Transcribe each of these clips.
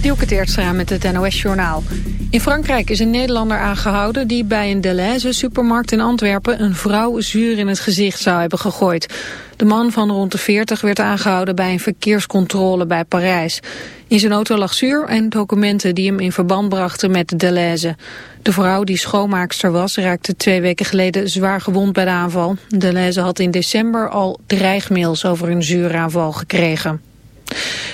Dielke Teertstra met het NOS-journaal. In Frankrijk is een Nederlander aangehouden die bij een Deleuze supermarkt in Antwerpen een vrouw zuur in het gezicht zou hebben gegooid. De man van rond de 40 werd aangehouden bij een verkeerscontrole bij Parijs. In zijn auto lag zuur en documenten die hem in verband brachten met de Deleuze. De vrouw die schoonmaakster was raakte twee weken geleden zwaar gewond bij de aanval. Deleuze had in december al dreigmails over een zuuraanval gekregen.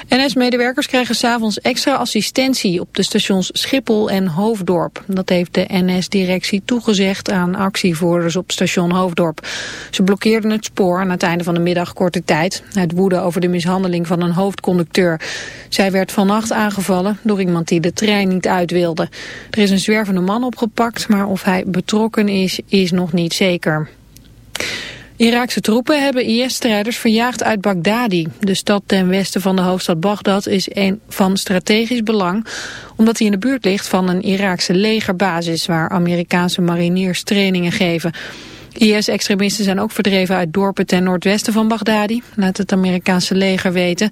NS-medewerkers krijgen s'avonds extra assistentie op de stations Schiphol en Hoofddorp. Dat heeft de NS-directie toegezegd aan actievoerders op station Hoofddorp. Ze blokkeerden het spoor aan het einde van de middag korte tijd. Uit woede over de mishandeling van een hoofdconducteur. Zij werd vannacht aangevallen door iemand die de trein niet uit wilde. Er is een zwervende man opgepakt, maar of hij betrokken is, is nog niet zeker. Iraakse troepen hebben IS-strijders verjaagd uit Baghdadi. De stad ten westen van de hoofdstad Bagdad is een van strategisch belang... omdat hij in de buurt ligt van een Iraakse legerbasis... waar Amerikaanse mariniers trainingen geven. IS-extremisten zijn ook verdreven uit dorpen ten noordwesten van Baghdadi... laat het Amerikaanse leger weten.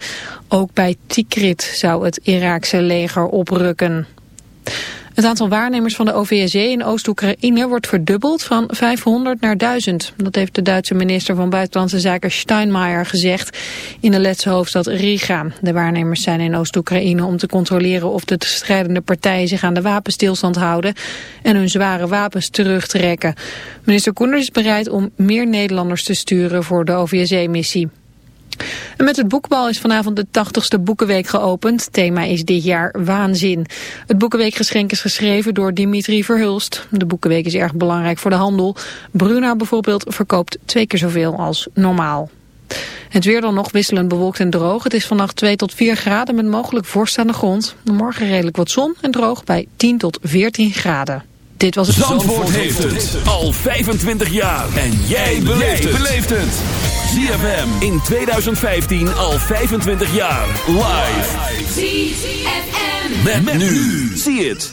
Ook bij Tikrit zou het Iraakse leger oprukken. Het aantal waarnemers van de OVSE in Oost-Oekraïne wordt verdubbeld van 500 naar 1000. Dat heeft de Duitse minister van Buitenlandse Zaken Steinmeier gezegd in de Letse hoofdstad Riga. De waarnemers zijn in Oost-Oekraïne om te controleren of de strijdende partijen zich aan de wapenstilstand houden en hun zware wapens terugtrekken. Minister Koenders is bereid om meer Nederlanders te sturen voor de OVSE-missie. En met het boekbal is vanavond de 80ste Boekenweek geopend. Thema is dit jaar waanzin. Het Boekenweekgeschenk is geschreven door Dimitri Verhulst. De Boekenweek is erg belangrijk voor de handel. Bruna bijvoorbeeld verkoopt twee keer zoveel als normaal. Het weer dan nog wisselend bewolkt en droog. Het is vannacht 2 tot 4 graden met mogelijk vorst aan de grond. Morgen redelijk wat zon en droog bij 10 tot 14 graden. Dit was het Zandvoort, heeft het al 25 jaar. En jij beleeft het. ZFM in 2015 al 25 jaar. Live. ZFM. Met, met nu. Zie het.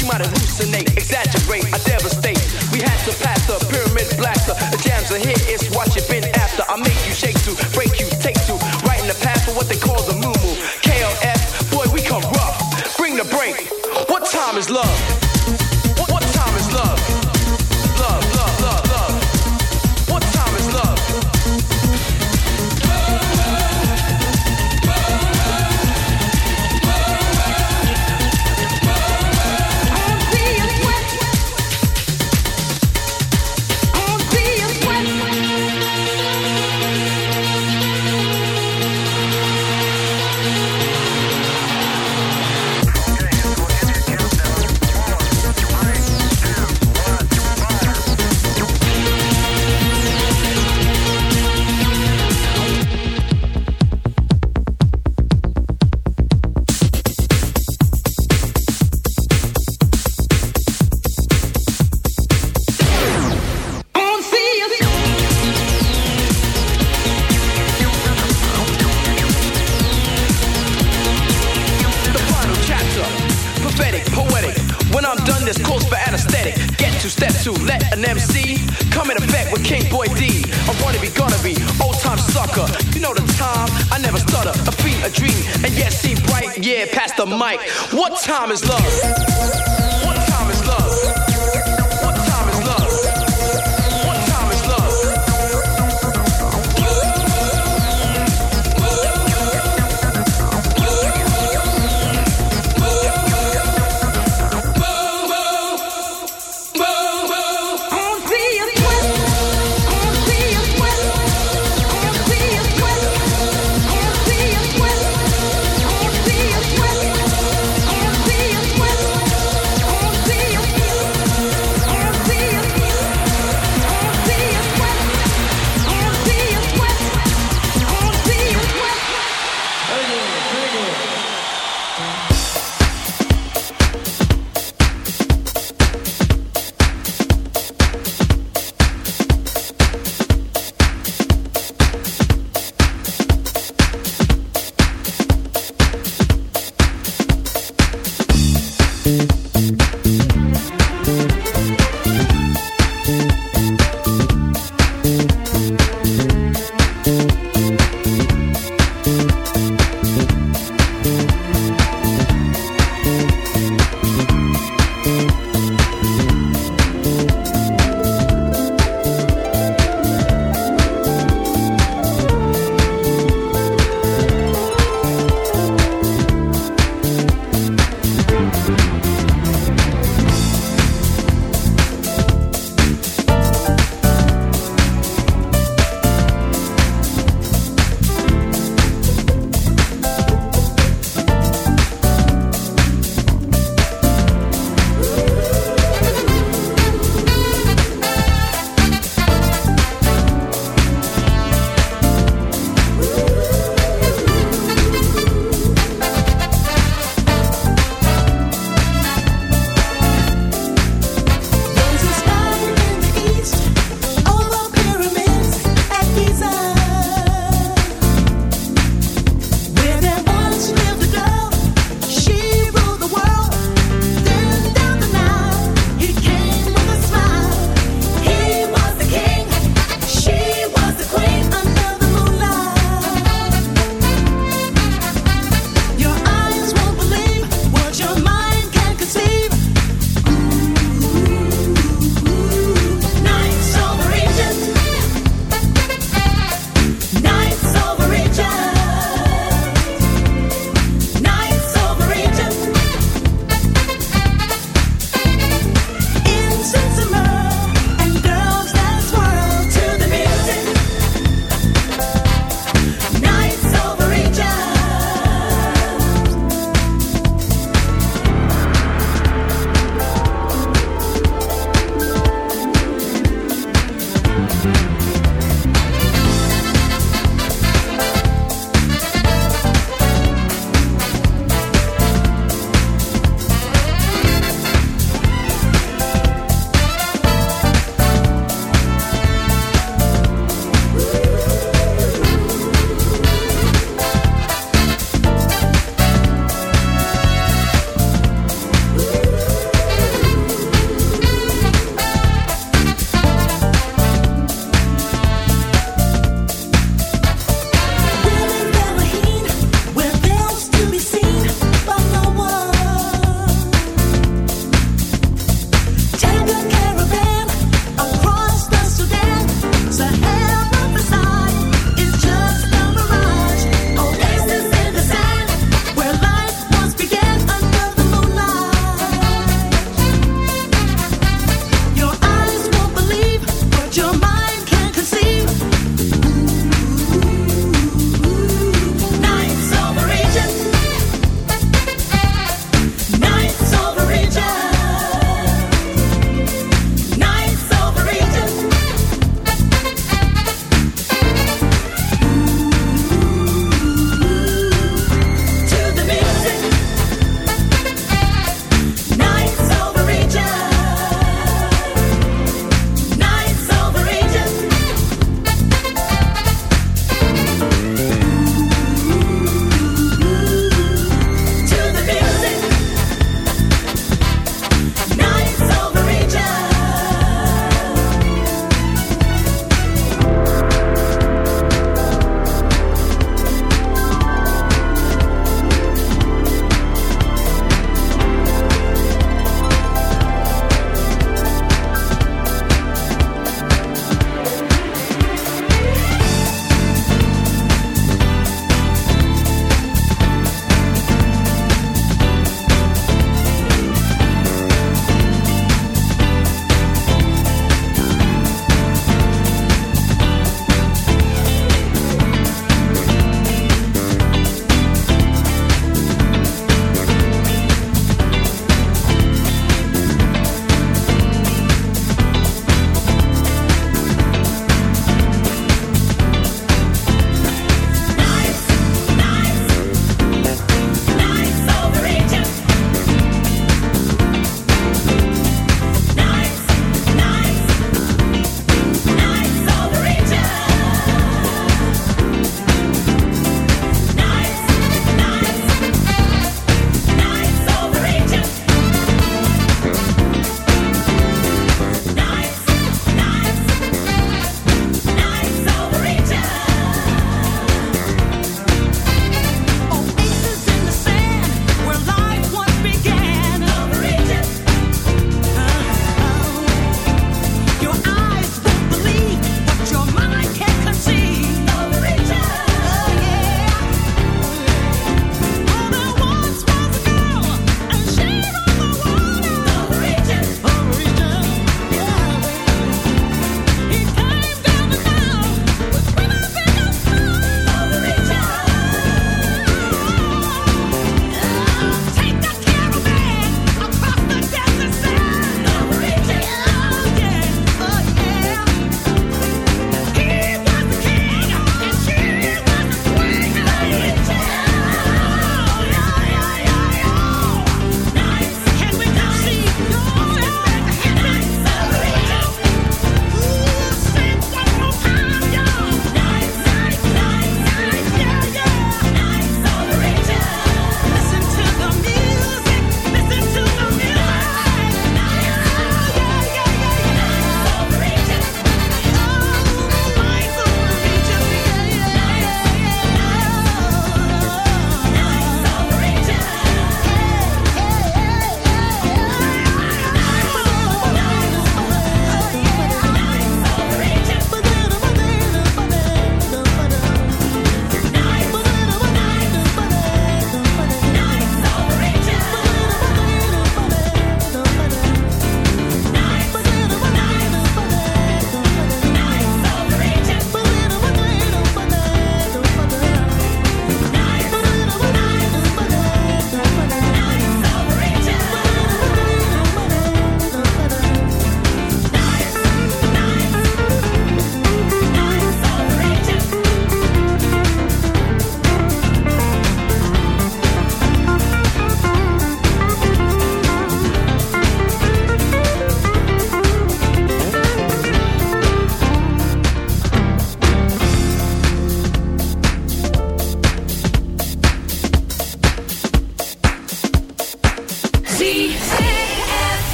you might hallucinate, exaggerate, I devastate.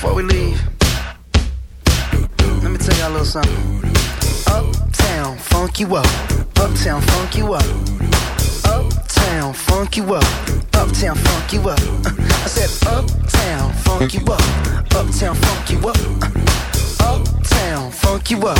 before we leave, let me tell y'all a little something. Uptown, funk you up. Uptown, funk you up. Uptown, funk you up. Uptown, funk you up. I said, Uptown, funk you up. Uptown, funk you up. Uptown, funk you up.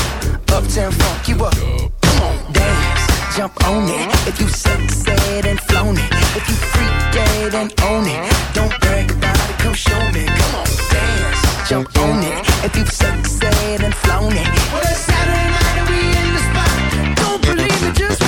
Uptown, funk you up. Come on, dance, jump on it. If you suck, said and flown it. If you freak dead and own it, don't brag about come show me. Come on, dance, jump on it. If you've sexed and flown it. Well, it's Saturday night and we in the spot. Don't believe it, just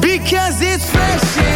because it's fresh.